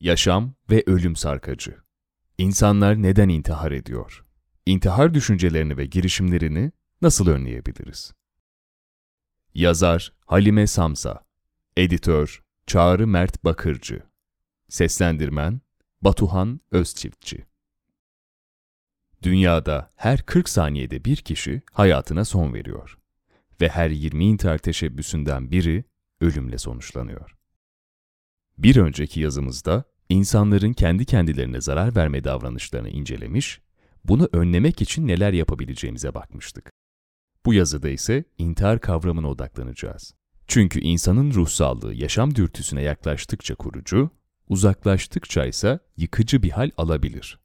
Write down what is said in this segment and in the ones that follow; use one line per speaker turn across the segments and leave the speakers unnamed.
Yaşam ve ölüm sarkacı. İnsanlar neden intihar ediyor? İntihar düşüncelerini ve girişimlerini nasıl önleyebiliriz? Yazar Halime Samsa Editör Çağrı Mert Bakırcı Seslendirmen Batuhan Özçiftçi Dünyada her 40 saniyede bir kişi hayatına son veriyor ve her 20 intihar teşebbüsünden biri ölümle sonuçlanıyor. Bir önceki yazımızda insanların kendi kendilerine zarar verme davranışlarını incelemiş, bunu önlemek için neler yapabileceğimize bakmıştık. Bu yazıda ise intihar kavramına odaklanacağız. Çünkü insanın ruhsallığı yaşam dürtüsüne yaklaştıkça kurucu, uzaklaştıkça ise yıkıcı bir hal alabilir.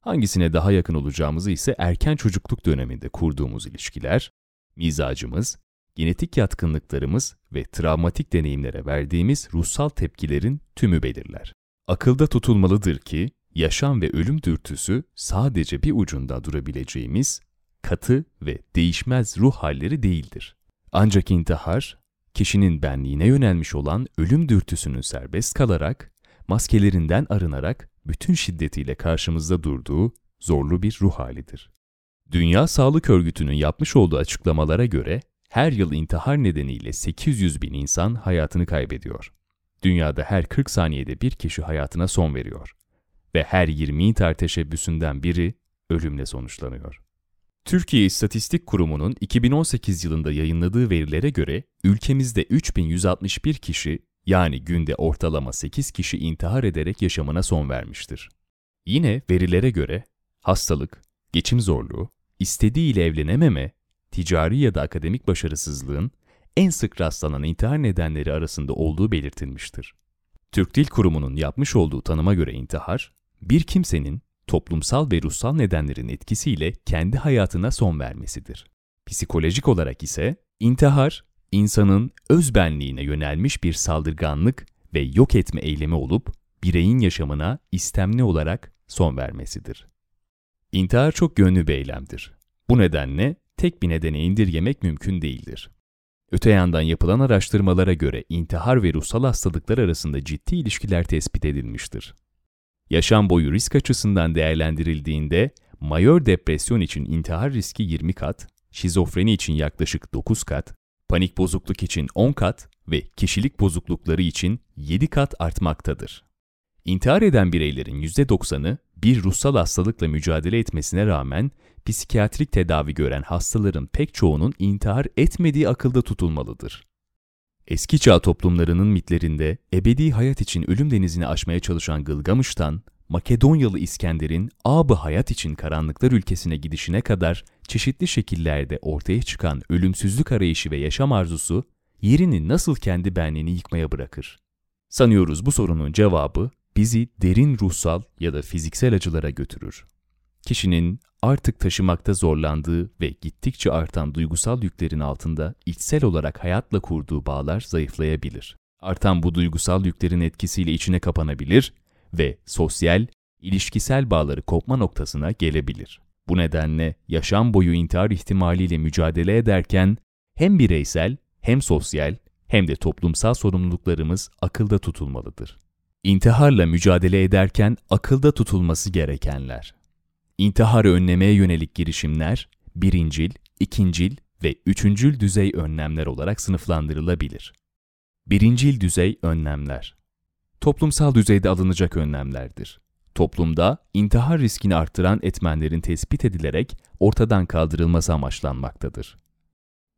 Hangisine daha yakın olacağımızı ise erken çocukluk döneminde kurduğumuz ilişkiler, mizacımız, genetik yatkınlıklarımız ve travmatik deneyimlere verdiğimiz ruhsal tepkilerin tümü belirler. Akılda tutulmalıdır ki, yaşam ve ölüm dürtüsü sadece bir ucunda durabileceğimiz katı ve değişmez ruh halleri değildir. Ancak intihar, kişinin benliğine yönelmiş olan ölüm dürtüsünün serbest kalarak, maskelerinden arınarak bütün şiddetiyle karşımızda durduğu zorlu bir ruh halidir. Dünya Sağlık Örgütü'nün yapmış olduğu açıklamalara göre her yıl intihar nedeniyle 800 bin insan hayatını kaybediyor. Dünyada her 40 saniyede bir kişi hayatına son veriyor ve her 20 intihar teşebbüsünden biri ölümle sonuçlanıyor. Türkiye İstatistik Kurumu'nun 2018 yılında yayınladığı verilere göre ülkemizde 3161 kişi yani günde ortalama 8 kişi intihar ederek yaşamına son vermiştir. Yine verilere göre hastalık, geçim zorluğu, istediğiyle evlenememe, ticari ya da akademik başarısızlığın en sık rastlanan intihar nedenleri arasında olduğu belirtilmiştir. Türk Dil Kurumu'nun yapmış olduğu tanıma göre intihar, bir kimsenin toplumsal ve ruhsal nedenlerin etkisiyle kendi hayatına son vermesidir. Psikolojik olarak ise intihar, insanın öz benliğine yönelmiş bir saldırganlık ve yok etme eylemi olup bireyin yaşamına istemli olarak son vermesidir. İntihar çok yönlü bir eylemdir. Bu nedenle tek bir nedene indirgemek mümkün değildir. Öte yandan yapılan araştırmalara göre intihar ve ruhsal hastalıklar arasında ciddi ilişkiler tespit edilmiştir. Yaşam boyu risk açısından değerlendirildiğinde majör depresyon için intihar riski 20 kat, şizofreni için yaklaşık 9 kat, panik bozukluk için 10 kat ve kişilik bozuklukları için 7 kat artmaktadır. İntihar eden bireylerin %90'ı bir ruhsal hastalıkla mücadele etmesine rağmen psikiyatrik tedavi gören hastaların pek çoğunun intihar etmediği akılda tutulmalıdır. Eski çağ toplumlarının mitlerinde ebedi hayat için ölüm denizini aşmaya çalışan Gılgamış'tan, Makedonyalı İskender'in abı hayat için karanlıklar ülkesine gidişine kadar çeşitli şekillerde ortaya çıkan ölümsüzlük arayışı ve yaşam arzusu, yerini nasıl kendi benliğini yıkmaya bırakır? Sanıyoruz bu sorunun cevabı bizi derin ruhsal ya da fiziksel acılara götürür. Kişinin artık taşımakta zorlandığı ve gittikçe artan duygusal yüklerin altında içsel olarak hayatla kurduğu bağlar zayıflayabilir. Artan bu duygusal yüklerin etkisiyle içine kapanabilir ve sosyal, ilişkisel bağları kopma noktasına gelebilir. Bu nedenle yaşam boyu intihar ihtimaliyle mücadele ederken hem bireysel, hem sosyal, hem de toplumsal sorumluluklarımız akılda tutulmalıdır. İntiharla mücadele ederken akılda tutulması gerekenler. İntiharı önlemeye yönelik girişimler, birincil, ikincil ve üçüncül düzey önlemler olarak sınıflandırılabilir. Birincil düzey önlemler Toplumsal düzeyde alınacak önlemlerdir. Toplumda intihar riskini arttıran etmenlerin tespit edilerek ortadan kaldırılması amaçlanmaktadır.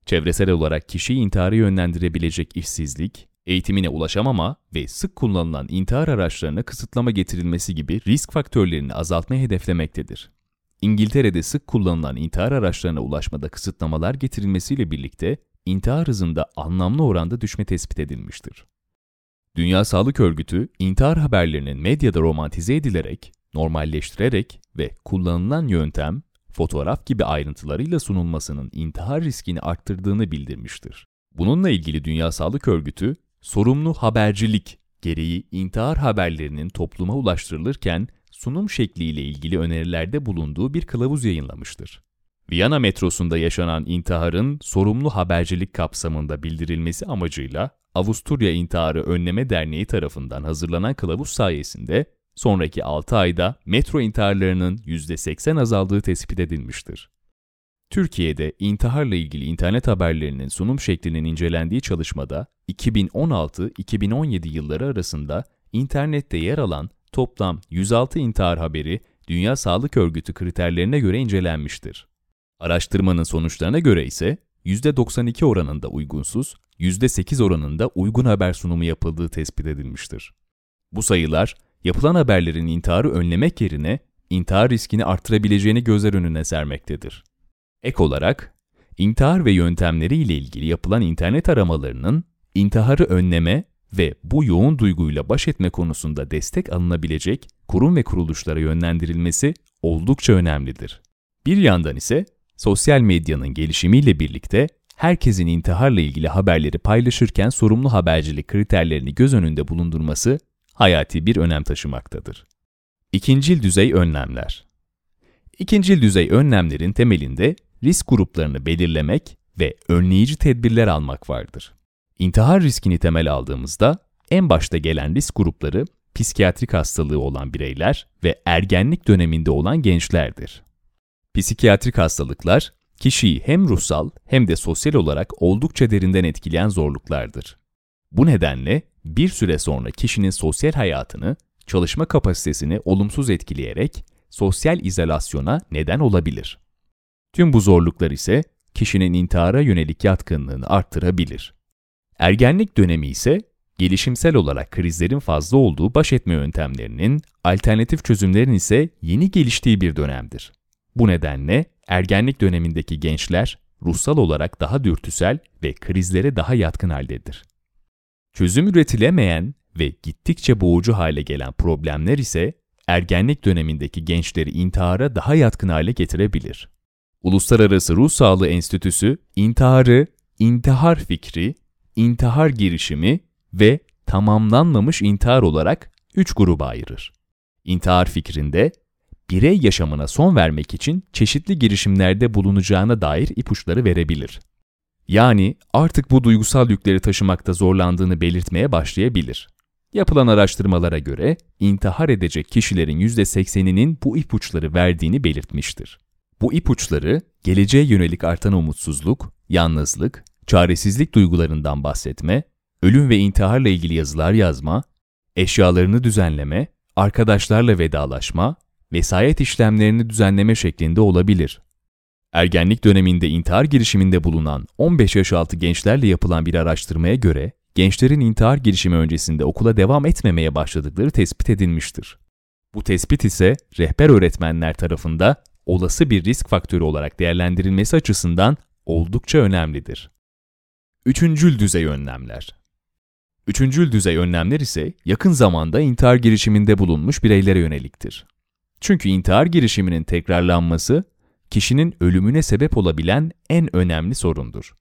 Çevresel olarak kişiyi intihara yönlendirebilecek işsizlik, eğitimine ulaşamama ve sık kullanılan intihar araçlarına kısıtlama getirilmesi gibi risk faktörlerini azaltmayı hedeflemektedir. İngiltere'de sık kullanılan intihar araçlarına ulaşmada kısıtlamalar getirilmesiyle birlikte intihar hızında anlamlı oranda düşme tespit edilmiştir. Dünya Sağlık Örgütü, intihar haberlerinin medyada romantize edilerek, normalleştirerek ve kullanılan yöntem, fotoğraf gibi ayrıntılarıyla sunulmasının intihar riskini arttırdığını bildirmiştir. Bununla ilgili Dünya Sağlık Örgütü, sorumlu habercilik gereği intihar haberlerinin topluma ulaştırılırken sunum şekliyle ilgili önerilerde bulunduğu bir kılavuz yayınlamıştır. Viyana metrosunda yaşanan intiharın sorumlu habercilik kapsamında bildirilmesi amacıyla Avusturya İntiharı Önleme Derneği tarafından hazırlanan kılavuz sayesinde sonraki 6 ayda metro intiharlarının %80 azaldığı tespit edilmiştir. Türkiye'de intiharla ilgili internet haberlerinin sunum şeklinin incelendiği çalışmada 2016-2017 yılları arasında internette yer alan toplam 106 intihar haberi Dünya Sağlık Örgütü kriterlerine göre incelenmiştir. Araştırmanın sonuçlarına göre ise %92 oranında uygunsuz, %8 oranında uygun haber sunumu yapıldığı tespit edilmiştir. Bu sayılar, yapılan haberlerin intiharı önlemek yerine intihar riskini arttırabileceğini gözler önüne sermektedir. Ek olarak, intihar ve yöntemleri ile ilgili yapılan internet aramalarının intiharı önleme ve bu yoğun duyguyla baş etme konusunda destek alınabilecek kurum ve kuruluşlara yönlendirilmesi oldukça önemlidir. Bir yandan ise sosyal medyanın gelişimiyle birlikte herkesin intiharla ilgili haberleri paylaşırken sorumlu habercilik kriterlerini göz önünde bulundurması hayati bir önem taşımaktadır. İkincil düzey önlemler İkincil düzey önlemlerin temelinde risk gruplarını belirlemek ve önleyici tedbirler almak vardır. İntihar riskini temel aldığımızda en başta gelen risk grupları psikiyatrik hastalığı olan bireyler ve ergenlik döneminde olan gençlerdir. Psikiyatrik hastalıklar, kişiyi hem ruhsal hem de sosyal olarak oldukça derinden etkileyen zorluklardır. Bu nedenle bir süre sonra kişinin sosyal hayatını, çalışma kapasitesini olumsuz etkileyerek sosyal izolasyona neden olabilir. Tüm bu zorluklar ise kişinin intihara yönelik yatkınlığını arttırabilir. Ergenlik dönemi ise gelişimsel olarak krizlerin fazla olduğu baş etme yöntemlerinin, alternatif çözümlerin ise yeni geliştiği bir dönemdir. Bu nedenle ergenlik dönemindeki gençler ruhsal olarak daha dürtüsel ve krizlere daha yatkın haldedir. Çözüm üretilemeyen ve gittikçe boğucu hale gelen problemler ise ergenlik dönemindeki gençleri intihara daha yatkın hale getirebilir. Uluslararası Ruh Sağlığı Enstitüsü intiharı, intihar fikri, intihar girişimi ve tamamlanmamış intihar olarak üç gruba ayırır. İntihar fikrinde birey yaşamına son vermek için çeşitli girişimlerde bulunacağına dair ipuçları verebilir. Yani artık bu duygusal yükleri taşımakta zorlandığını belirtmeye başlayabilir. Yapılan araştırmalara göre intihar edecek kişilerin %80'inin bu ipuçları verdiğini belirtmiştir. Bu ipuçları geleceğe yönelik artan umutsuzluk, yalnızlık, çaresizlik duygularından bahsetme, ölüm ve intiharla ilgili yazılar yazma, eşyalarını düzenleme, arkadaşlarla vedalaşma, vesayet işlemlerini düzenleme şeklinde olabilir. Ergenlik döneminde intihar girişiminde bulunan 15 yaş altı gençlerle yapılan bir araştırmaya göre, gençlerin intihar girişimi öncesinde okula devam etmemeye başladıkları tespit edilmiştir. Bu tespit ise rehber öğretmenler tarafında olası bir risk faktörü olarak değerlendirilmesi açısından oldukça önemlidir. Üçüncül düzey önlemler Üçüncül düzey önlemler ise yakın zamanda intihar girişiminde bulunmuş bireylere yöneliktir. Çünkü intihar girişiminin tekrarlanması, kişinin ölümüne sebep olabilen en önemli sorundur.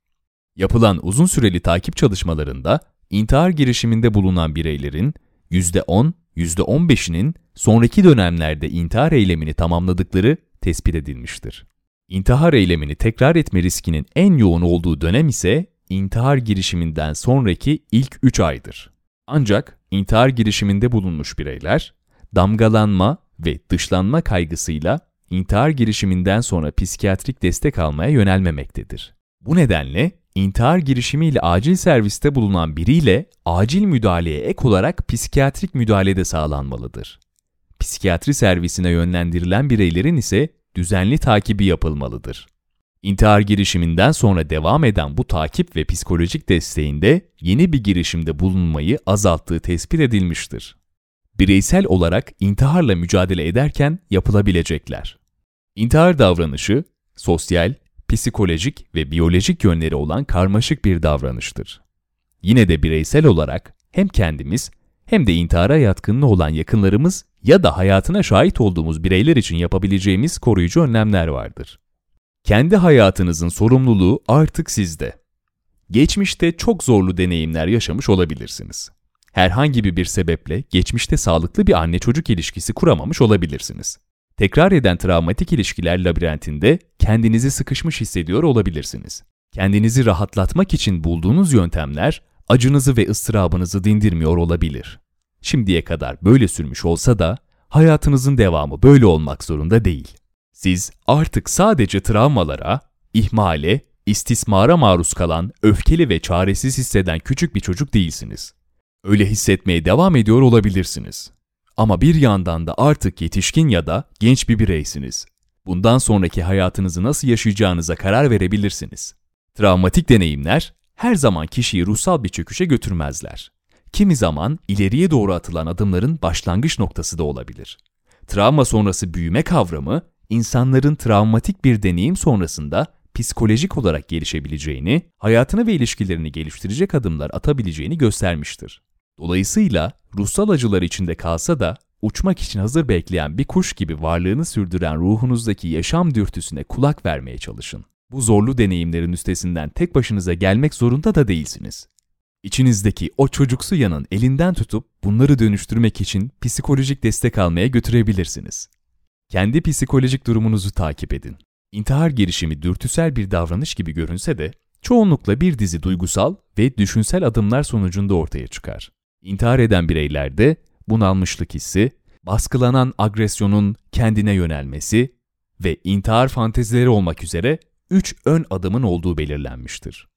Yapılan uzun süreli takip çalışmalarında intihar girişiminde bulunan bireylerin %10, %15'inin sonraki dönemlerde intihar eylemini tamamladıkları tespit edilmiştir. İntihar eylemini tekrar etme riskinin en yoğun olduğu dönem ise intihar girişiminden sonraki ilk 3 aydır. Ancak intihar girişiminde bulunmuş bireyler, damgalanma ve dışlanma kaygısıyla intihar girişiminden sonra psikiyatrik destek almaya yönelmemektedir. Bu nedenle intihar girişimiyle acil serviste bulunan biriyle acil müdahaleye ek olarak psikiyatrik müdahale de sağlanmalıdır. Psikiyatri servisine yönlendirilen bireylerin ise düzenli takibi yapılmalıdır. İntihar girişiminden sonra devam eden bu takip ve psikolojik desteğinde yeni bir girişimde bulunmayı azalttığı tespit edilmiştir. Bireysel olarak intiharla mücadele ederken yapılabilecekler. İntihar davranışı, sosyal, psikolojik ve biyolojik yönleri olan karmaşık bir davranıştır. Yine de bireysel olarak hem kendimiz hem de intihara yatkınlığı olan yakınlarımız ya da hayatına şahit olduğumuz bireyler için yapabileceğimiz koruyucu önlemler vardır. Kendi hayatınızın sorumluluğu artık sizde. Geçmişte çok zorlu deneyimler yaşamış olabilirsiniz. Herhangi bir sebeple geçmişte sağlıklı bir anne-çocuk ilişkisi kuramamış olabilirsiniz. Tekrar eden travmatik ilişkiler labirentinde kendinizi sıkışmış hissediyor olabilirsiniz. Kendinizi rahatlatmak için bulduğunuz yöntemler acınızı ve ıstırabınızı dindirmiyor olabilir. Şimdiye kadar böyle sürmüş olsa da hayatınızın devamı böyle olmak zorunda değil. Siz artık sadece travmalara, ihmale, istismara maruz kalan, öfkeli ve çaresiz hisseden küçük bir çocuk değilsiniz. Öyle hissetmeye devam ediyor olabilirsiniz. Ama bir yandan da artık yetişkin ya da genç bir bireysiniz. Bundan sonraki hayatınızı nasıl yaşayacağınıza karar verebilirsiniz. Travmatik deneyimler her zaman kişiyi ruhsal bir çöküşe götürmezler. Kimi zaman ileriye doğru atılan adımların başlangıç noktası da olabilir. Travma sonrası büyüme kavramı, insanların travmatik bir deneyim sonrasında psikolojik olarak gelişebileceğini, hayatını ve ilişkilerini geliştirecek adımlar atabileceğini göstermiştir. Dolayısıyla ruhsal acılar içinde kalsa da uçmak için hazır bekleyen bir kuş gibi varlığını sürdüren ruhunuzdaki yaşam dürtüsüne kulak vermeye çalışın. Bu zorlu deneyimlerin üstesinden tek başınıza gelmek zorunda da değilsiniz. İçinizdeki o çocuksu yanın elinden tutup bunları dönüştürmek için psikolojik destek almaya götürebilirsiniz. Kendi psikolojik durumunuzu takip edin. İntihar girişimi dürtüsel bir davranış gibi görünse de çoğunlukla bir dizi duygusal ve düşünsel adımlar sonucunda ortaya çıkar. İntihar eden bireylerde bunalmışlık hissi, baskılanan agresyonun kendine yönelmesi ve intihar fantezileri olmak üzere üç ön adımın olduğu belirlenmiştir.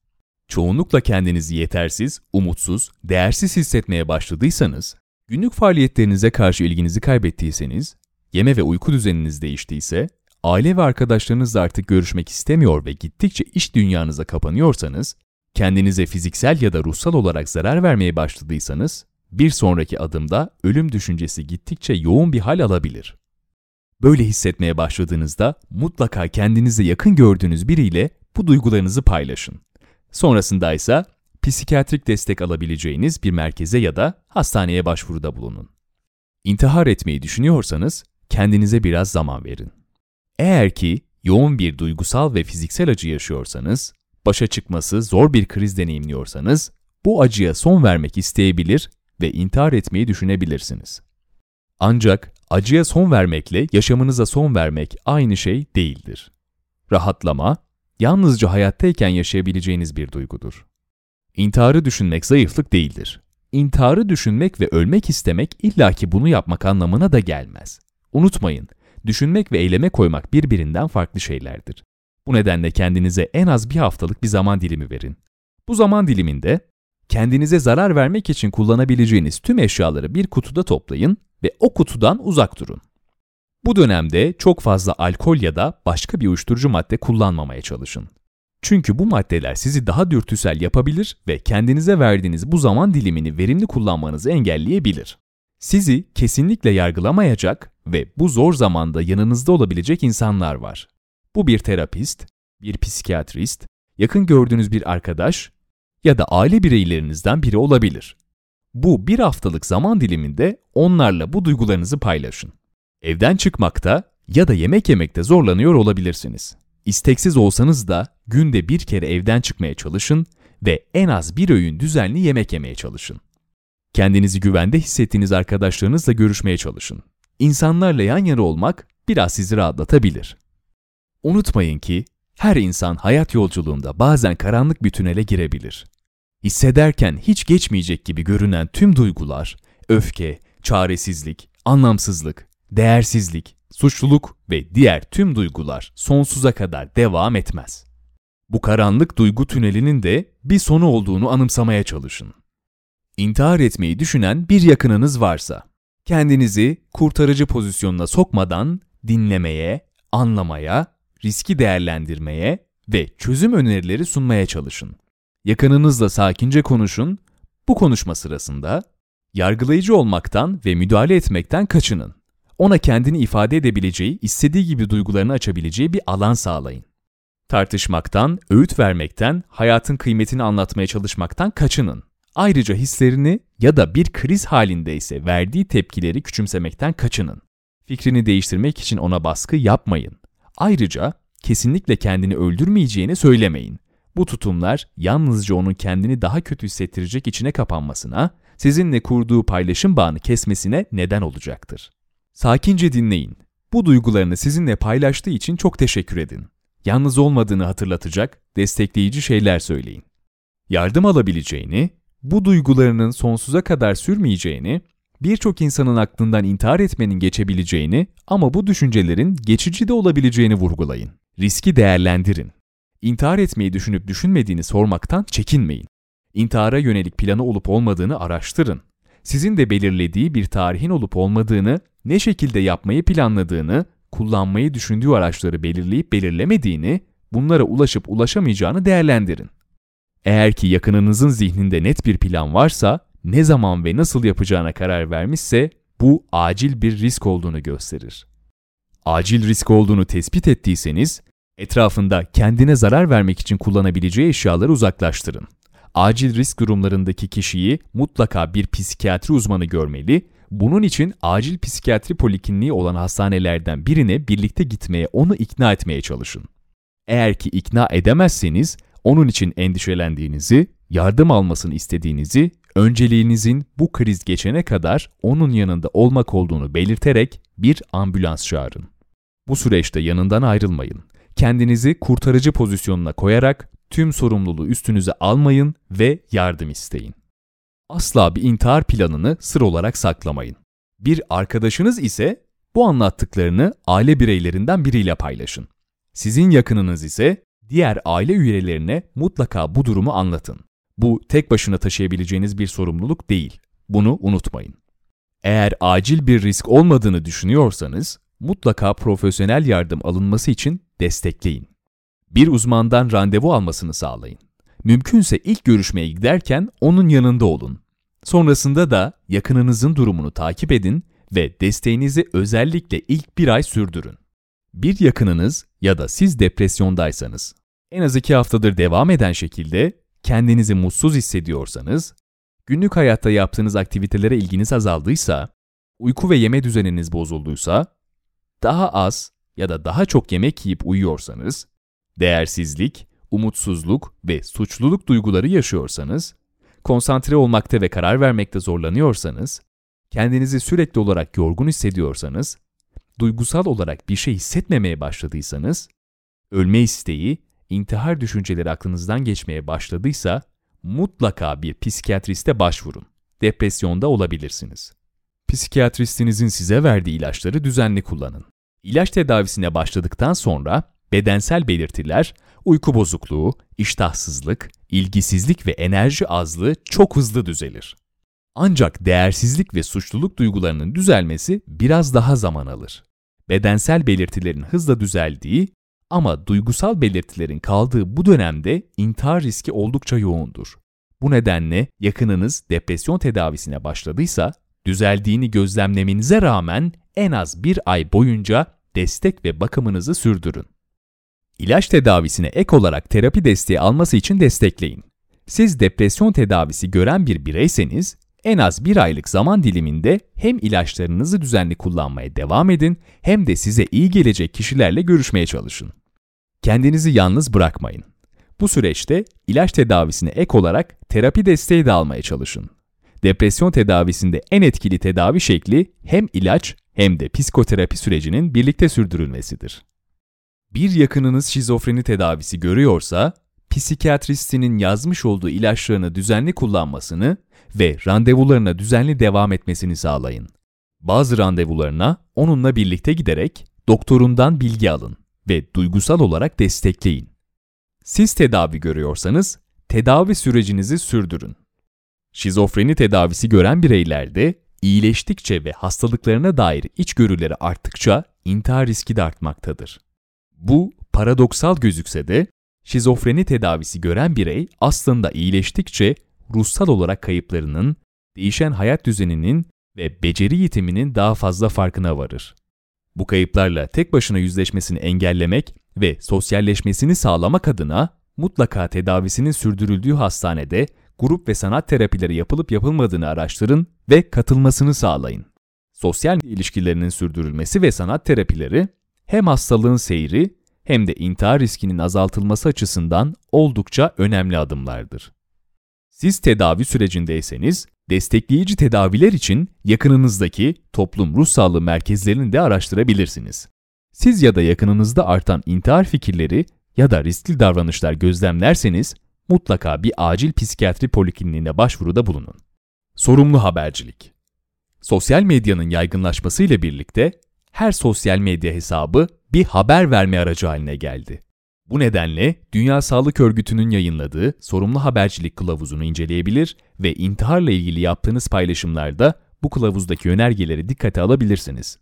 Çoğunlukla kendinizi yetersiz, umutsuz, değersiz hissetmeye başladıysanız, günlük faaliyetlerinize karşı ilginizi kaybettiyseniz, yeme ve uyku düzeniniz değiştiyse, aile ve arkadaşlarınızla artık görüşmek istemiyor ve gittikçe iş dünyanıza kapanıyorsanız, kendinize fiziksel ya da ruhsal olarak zarar vermeye başladıysanız, bir sonraki adımda ölüm düşüncesi gittikçe yoğun bir hal alabilir. Böyle hissetmeye başladığınızda mutlaka kendinize yakın gördüğünüz biriyle bu duygularınızı paylaşın. Sonrasında ise psikiyatrik destek alabileceğiniz bir merkeze ya da hastaneye başvuruda bulunun. İntihar etmeyi düşünüyorsanız kendinize biraz zaman verin. Eğer ki yoğun bir duygusal ve fiziksel acı yaşıyorsanız, başa çıkması zor bir kriz deneyimliyorsanız, bu acıya son vermek isteyebilir ve intihar etmeyi düşünebilirsiniz. Ancak acıya son vermekle yaşamınıza son vermek aynı şey değildir. Rahatlama, yalnızca hayattayken yaşayabileceğiniz bir duygudur. İntiharı düşünmek zayıflık değildir. İntiharı düşünmek ve ölmek istemek illaki bunu yapmak anlamına da gelmez. Unutmayın, düşünmek ve eyleme koymak birbirinden farklı şeylerdir. Bu nedenle kendinize en az bir haftalık bir zaman dilimi verin. Bu zaman diliminde kendinize zarar vermek için kullanabileceğiniz tüm eşyaları bir kutuda toplayın ve o kutudan uzak durun. Bu dönemde çok fazla alkol ya da başka bir uyuşturucu madde kullanmamaya çalışın. Çünkü bu maddeler sizi daha dürtüsel yapabilir ve kendinize verdiğiniz bu zaman dilimini verimli kullanmanızı engelleyebilir. Sizi kesinlikle yargılamayacak ve bu zor zamanda yanınızda olabilecek insanlar var. Bu bir terapist, bir psikiyatrist, yakın gördüğünüz bir arkadaş ya da aile bireylerinizden biri olabilir. Bu bir haftalık zaman diliminde onlarla bu duygularınızı paylaşın. Evden çıkmakta ya da yemek yemekte zorlanıyor olabilirsiniz. İsteksiz olsanız da günde bir kere evden çıkmaya çalışın ve en az bir öğün düzenli yemek yemeye çalışın. Kendinizi güvende hissettiğiniz arkadaşlarınızla görüşmeye çalışın. İnsanlarla yan yana olmak biraz sizi rahatlatabilir. Unutmayın ki her insan hayat yolculuğunda bazen karanlık bir tünele girebilir. Hissederken hiç geçmeyecek gibi görünen tüm duygular, öfke, çaresizlik, anlamsızlık, değersizlik, suçluluk ve diğer tüm duygular sonsuza kadar devam etmez. Bu karanlık duygu tünelinin de bir sonu olduğunu anımsamaya çalışın. İntihar etmeyi düşünen bir yakınınız varsa, kendinizi kurtarıcı pozisyonuna sokmadan dinlemeye, anlamaya, riski değerlendirmeye ve çözüm önerileri sunmaya çalışın. Yakınınızla sakince konuşun, bu konuşma sırasında yargılayıcı olmaktan ve müdahale etmekten kaçının. Ona kendini ifade edebileceği, istediği gibi duygularını açabileceği bir alan sağlayın. Tartışmaktan, öğüt vermekten, hayatın kıymetini anlatmaya çalışmaktan kaçının. Ayrıca hislerini ya da bir kriz halindeyse verdiği tepkileri küçümsemekten kaçının. Fikrini değiştirmek için ona baskı yapmayın. Ayrıca kesinlikle kendini öldürmeyeceğini söylemeyin. Bu tutumlar yalnızca onun kendini daha kötü hissettirecek içine kapanmasına, sizinle kurduğu paylaşım bağını kesmesine neden olacaktır. Sakince dinleyin Bu duygularını sizinle paylaştığı için çok teşekkür edin. Yalnız olmadığını hatırlatacak, destekleyici şeyler söyleyin. Yardım alabileceğini, bu duygularının sonsuza kadar sürmeyeceğini, birçok insanın aklından intihar etmenin geçebileceğini ama bu düşüncelerin geçici de olabileceğini vurgulayın. Riski değerlendirin. İntihar etmeyi düşünüp düşünmediğini sormaktan çekinmeyin. İntihara yönelik planı olup olmadığını araştırın. Sizin de belirlediği bir tarihin olup olmadığını, ne şekilde yapmayı planladığını, kullanmayı düşündüğü araçları belirleyip belirlemediğini, bunlara ulaşıp ulaşamayacağını değerlendirin. Eğer ki yakınınızın zihninde net bir plan varsa, ne zaman ve nasıl yapacağına karar vermişse bu acil bir risk olduğunu gösterir. Acil risk olduğunu tespit ettiyseniz, etrafında kendine zarar vermek için kullanabileceği eşyaları uzaklaştırın. Acil risk durumlarındaki kişiyi mutlaka bir psikiyatri uzmanı görmeli, bunun için acil psikiyatri polikliniği olan hastanelerden birine birlikte gitmeye onu ikna etmeye çalışın. Eğer ki ikna edemezseniz, onun için endişelendiğinizi, yardım almasını istediğinizi, önceliğinizin bu kriz geçene kadar onun yanında olmak olduğunu belirterek bir ambulans çağırın. Bu süreçte yanından ayrılmayın. Kendinizi kurtarıcı pozisyonuna koyarak tüm sorumluluğu üstünüze almayın ve yardım isteyin. Asla bir intihar planını sır olarak saklamayın. Bir arkadaşınız ise bu anlattıklarını aile bireylerinden biriyle paylaşın. Sizin yakınınız ise diğer aile üyelerine mutlaka bu durumu anlatın. Bu tek başına taşıyabileceğiniz bir sorumluluk değil. Bunu unutmayın. Eğer acil bir risk olmadığını düşünüyorsanız, mutlaka profesyonel yardım alınması için destekleyin. Bir uzmandan randevu almasını sağlayın. Mümkünse ilk görüşmeye giderken onun yanında olun. Sonrasında da yakınınızın durumunu takip edin ve desteğinizi özellikle ilk bir ay sürdürün. Bir yakınınız ya da siz depresyondaysanız, en az iki haftadır devam eden şekilde kendinizi mutsuz hissediyorsanız, günlük hayatta yaptığınız aktivitelere ilginiz azaldıysa, uyku ve yeme düzeniniz bozulduysa, daha az ya da daha çok yemek yiyip uyuyorsanız, değersizlik, umutsuzluk ve suçluluk duyguları yaşıyorsanız, konsantre olmakta ve karar vermekte zorlanıyorsanız, kendinizi sürekli olarak yorgun hissediyorsanız, duygusal olarak bir şey hissetmemeye başladıysanız, ölme isteği, intihar düşünceleri aklınızdan geçmeye başladıysa, mutlaka bir psikiyatriste başvurun. Depresyonda olabilirsiniz. Psikiyatristinizin size verdiği ilaçları düzenli kullanın. İlaç tedavisine başladıktan sonra bedensel belirtiler, uyku bozukluğu, iştahsızlık, ilgisizlik ve enerji azlığı çok hızlı düzelir. Ancak değersizlik ve suçluluk duygularının düzelmesi biraz daha zaman alır. Bedensel belirtilerin hızla düzeldiği ama duygusal belirtilerin kaldığı bu dönemde intihar riski oldukça yoğundur. Bu nedenle yakınınız depresyon tedavisine başladıysa, düzeldiğini gözlemlemenize rağmen en az bir ay boyunca destek ve bakımınızı sürdürün. İlaç tedavisine ek olarak terapi desteği alması için destekleyin. Siz depresyon tedavisi gören bir bireyseniz, en az bir aylık zaman diliminde hem ilaçlarınızı düzenli kullanmaya devam edin hem de size iyi gelecek kişilerle görüşmeye çalışın. Kendinizi yalnız bırakmayın. Bu süreçte ilaç tedavisine ek olarak terapi desteği de almaya çalışın. Depresyon tedavisinde en etkili tedavi şekli hem ilaç hem de psikoterapi sürecinin birlikte sürdürülmesidir. Bir yakınınız şizofreni tedavisi görüyorsa, psikiyatristinin yazmış olduğu ilaçlarını düzenli kullanmasını ve randevularına düzenli devam etmesini sağlayın. Bazı randevularına onunla birlikte giderek doktorundan bilgi alın ve duygusal olarak destekleyin. Siz tedavi görüyorsanız, tedavi sürecinizi sürdürün. Şizofreni tedavisi gören bireylerde iyileştikçe ve hastalıklarına dair içgörüleri arttıkça intihar riski de artmaktadır. Bu paradoksal gözükse de şizofreni tedavisi gören birey aslında iyileştikçe ruhsal olarak kayıplarının, değişen hayat düzeninin ve beceri yitiminin daha fazla farkına varır. Bu kayıplarla tek başına yüzleşmesini engellemek ve sosyalleşmesini sağlamak adına mutlaka tedavisinin sürdürüldüğü hastanede grup ve sanat terapileri yapılıp yapılmadığını araştırın ve katılmasını sağlayın. Sosyal ilişkilerinin sürdürülmesi ve sanat terapileri hem hastalığın seyri hem de intihar riskinin azaltılması açısından oldukça önemli adımlardır. Siz tedavi sürecindeyseniz Destekleyici tedaviler için yakınınızdaki toplum ruh sağlığı merkezlerini de araştırabilirsiniz. Siz ya da yakınınızda artan intihar fikirleri ya da riskli davranışlar gözlemlerseniz mutlaka bir acil psikiyatri polikliniğine başvuruda bulunun. Sorumlu habercilik Sosyal medyanın yaygınlaşmasıyla birlikte her sosyal medya hesabı bir haber verme aracı haline geldi. Bu nedenle Dünya Sağlık Örgütü'nün yayınladığı sorumlu habercilik kılavuzunu inceleyebilir ve intiharla ilgili yaptığınız paylaşımlarda bu kılavuzdaki önergeleri dikkate alabilirsiniz.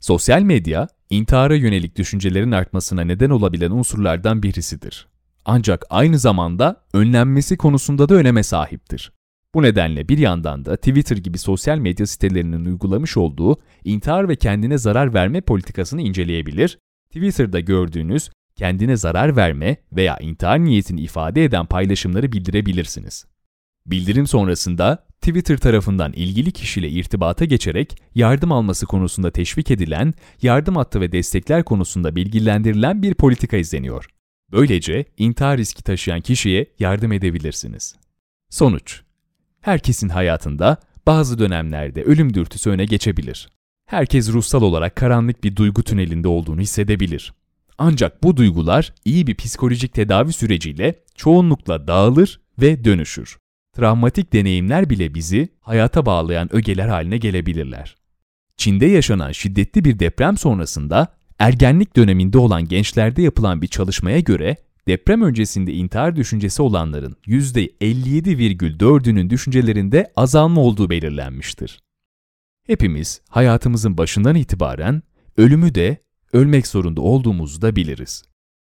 Sosyal medya, intihara yönelik düşüncelerin artmasına neden olabilen unsurlardan birisidir. Ancak aynı zamanda önlenmesi konusunda da öneme sahiptir. Bu nedenle bir yandan da Twitter gibi sosyal medya sitelerinin uygulamış olduğu intihar ve kendine zarar verme politikasını inceleyebilir, Twitter'da gördüğünüz kendine zarar verme veya intihar niyetini ifade eden paylaşımları bildirebilirsiniz. Bildirim sonrasında Twitter tarafından ilgili kişiyle irtibata geçerek yardım alması konusunda teşvik edilen, yardım hattı ve destekler konusunda bilgilendirilen bir politika izleniyor. Böylece intihar riski taşıyan kişiye yardım edebilirsiniz. Sonuç Herkesin hayatında bazı dönemlerde ölüm dürtüsü öne geçebilir. Herkes ruhsal olarak karanlık bir duygu tünelinde olduğunu hissedebilir. Ancak bu duygular iyi bir psikolojik tedavi süreciyle çoğunlukla dağılır ve dönüşür. Travmatik deneyimler bile bizi hayata bağlayan ögeler haline gelebilirler. Çin'de yaşanan şiddetli bir deprem sonrasında ergenlik döneminde olan gençlerde yapılan bir çalışmaya göre deprem öncesinde intihar düşüncesi olanların %57,4'ünün düşüncelerinde azalma olduğu belirlenmiştir. Hepimiz hayatımızın başından itibaren ölümü de ölmek zorunda olduğumuzu da biliriz.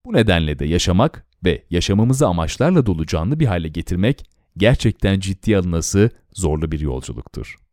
Bu nedenle de yaşamak ve yaşamımızı amaçlarla dolu canlı bir hale getirmek gerçekten ciddi alınası zorlu bir yolculuktur.